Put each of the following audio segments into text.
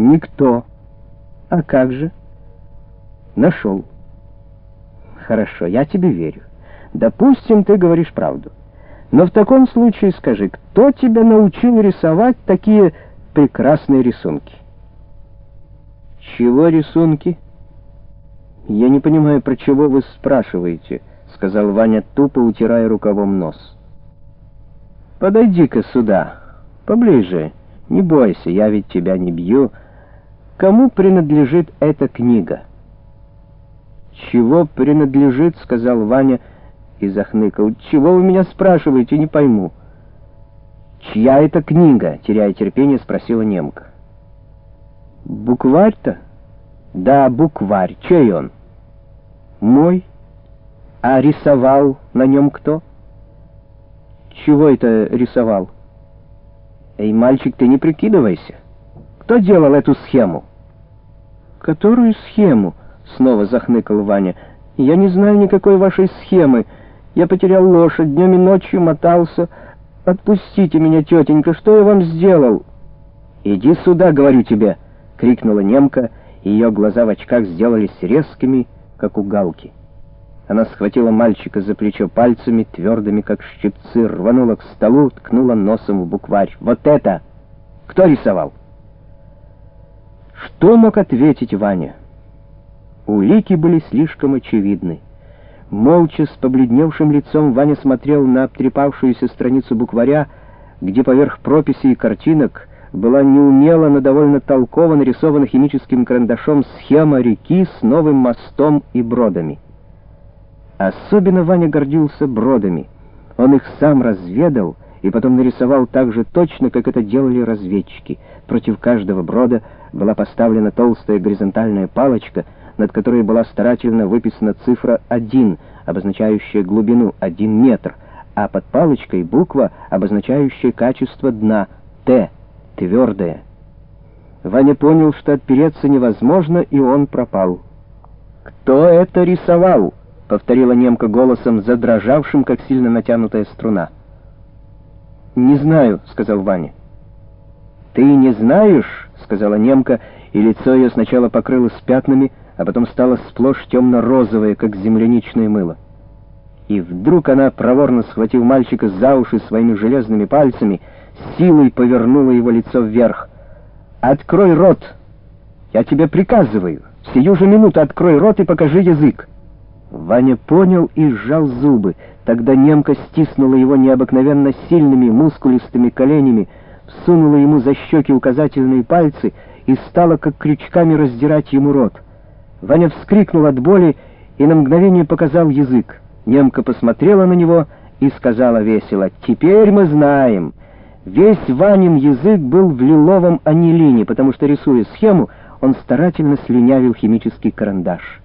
Никто. А как же? Нашел. Хорошо, я тебе верю. Допустим, ты говоришь правду. Но в таком случае скажи, кто тебя научил рисовать такие прекрасные рисунки? Чего рисунки? Я не понимаю, про чего вы спрашиваете, сказал Ваня, тупо утирая рукавом нос. Подойди-ка сюда, поближе. Не бойся, я ведь тебя не бью. Кому принадлежит эта книга? Чего принадлежит, сказал Ваня и захныкал. Чего вы меня спрашиваете, не пойму. Чья это книга? теряя терпение, спросила немка. Букварь-то? Да, букварь. Чей он? Мой. А рисовал на нем кто? Чего это рисовал? Эй, мальчик, ты не прикидывайся. Кто делал эту схему? Которую схему? Снова захныкал Ваня. Я не знаю никакой вашей схемы. Я потерял лошадь, днем и ночью мотался. Отпустите меня, тетенька, что я вам сделал? Иди сюда, говорю тебе, крикнула немка, и ее глаза в очках сделались резкими, как у галки. Она схватила мальчика за плечо пальцами, твердыми, как щипцы, рванула к столу, ткнула носом в букварь. «Вот это! Кто рисовал?» Что мог ответить Ваня? Улики были слишком очевидны. Молча, с побледневшим лицом, Ваня смотрел на обтрепавшуюся страницу букваря, где поверх прописей и картинок была неумело, но довольно толково нарисована химическим карандашом схема реки с новым мостом и бродами. Особенно Ваня гордился бродами. Он их сам разведал и потом нарисовал так же точно, как это делали разведчики. Против каждого брода была поставлена толстая горизонтальная палочка, над которой была старательно выписана цифра 1, обозначающая глубину 1 метр, а под палочкой буква, обозначающая качество дна Т, твердое. Ваня понял, что отпереться невозможно, и он пропал. «Кто это рисовал?» повторила немка голосом, задрожавшим, как сильно натянутая струна. «Не знаю», — сказал Ваня. «Ты не знаешь?» — сказала немка, и лицо ее сначала покрылось пятнами, а потом стало сплошь темно-розовое, как земляничное мыло. И вдруг она, проворно схватив мальчика за уши своими железными пальцами, силой повернула его лицо вверх. «Открой рот! Я тебе приказываю! Сию же минуту открой рот и покажи язык!» Ваня понял и сжал зубы. Тогда немка стиснула его необыкновенно сильными, мускулистыми коленями, всунула ему за щеки указательные пальцы и стала как крючками раздирать ему рот. Ваня вскрикнул от боли и на мгновение показал язык. Немка посмотрела на него и сказала весело, «Теперь мы знаем». Весь Ванин язык был в лиловом анилине, потому что, рисуя схему, он старательно слюнявил химический карандаш.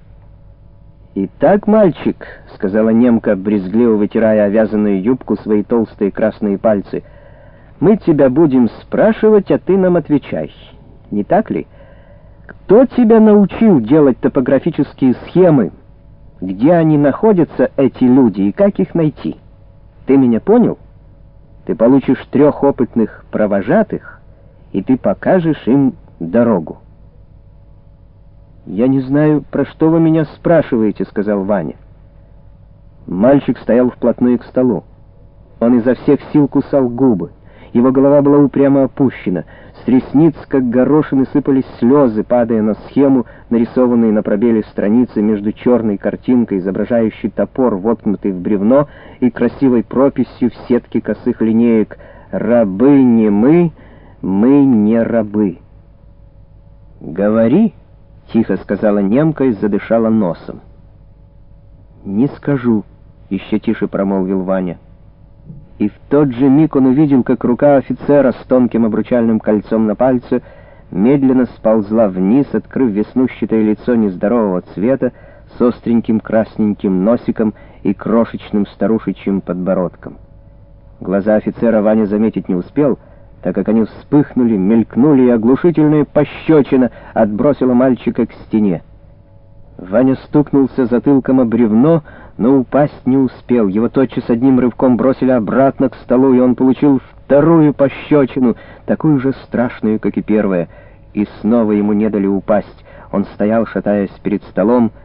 «Итак, мальчик», — сказала немка, брезгливо вытирая овязанную юбку свои толстые красные пальцы, — «мы тебя будем спрашивать, а ты нам отвечай. Не так ли? Кто тебя научил делать топографические схемы? Где они находятся, эти люди, и как их найти? Ты меня понял? Ты получишь трех опытных провожатых, и ты покажешь им дорогу». «Я не знаю, про что вы меня спрашиваете», — сказал Ваня. Мальчик стоял вплотную к столу. Он изо всех сил кусал губы. Его голова была упрямо опущена. С ресниц, как горошины, сыпались слезы, падая на схему, нарисованные на пробеле страницы между черной картинкой, изображающей топор, воткнутый в бревно, и красивой прописью в сетке косых линеек «Рабы не мы, мы не рабы». «Говори!» — тихо сказала немка и задышала носом. «Не скажу», — еще тише промолвил Ваня. И в тот же миг он увидел, как рука офицера с тонким обручальным кольцом на пальце медленно сползла вниз, открыв веснущатое лицо нездорового цвета с остреньким красненьким носиком и крошечным старушечьим подбородком. Глаза офицера Ваня заметить не успел — так как они вспыхнули, мелькнули, и оглушительная пощечина отбросила мальчика к стене. Ваня стукнулся затылком о бревно, но упасть не успел. Его тотчас одним рывком бросили обратно к столу, и он получил вторую пощечину, такую же страшную, как и первая. и снова ему не дали упасть. Он стоял, шатаясь перед столом,